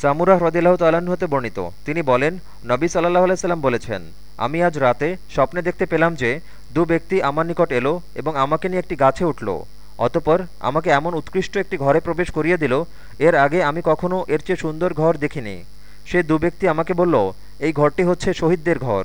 সামুরাহ রদিল্লাহ তাল্লাহ্ন হতে বর্ণিত। তিনি বলেন, নবী সাল্লাহ আলাইসাল্লাম বলেছেন, আমি আজ রাতে স্বপ্নে দেখতে পেলাম যে দু ব্যক্তি আমার নিকট এলো এবং আমাকে নিয়ে একটি গাছে উঠল। অতপর আমাকে এমন উৎকৃষ্ট একটি ঘরে প্রবেশ করিয়ে দিল, এর আগে আমি কখনও এর চেয়ে সুন্দর ঘর দেখিনি। সে দু ব্যক্তি আমাকে বলল, এই ঘরটি হচ্ছে শহীদদের ঘর।